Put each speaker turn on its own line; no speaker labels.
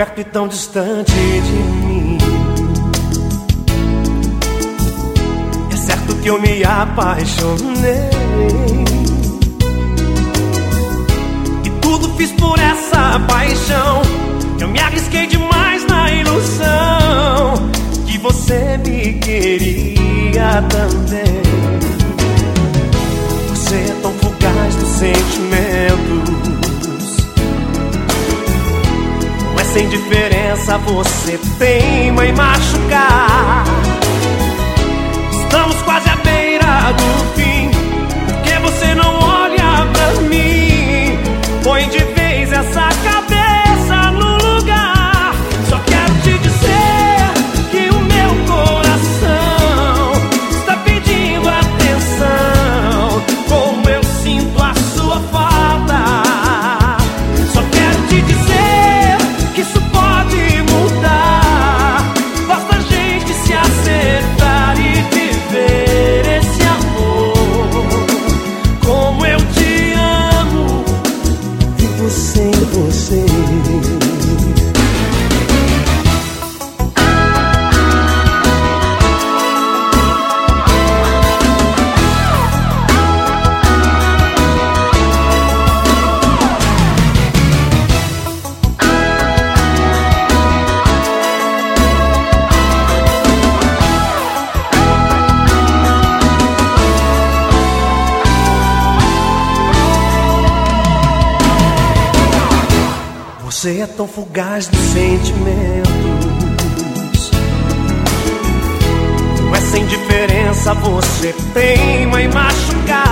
perto e tão distante de mim. É certo que eu me apaixonei. E tudo fiz por essa paixão. Eu me arrisquei demais na ilusão que você me queria também. Diferença, você teima em machucar. Você é tão fugaz dos sentimentos. Não é sem diferença, você teima em machucar.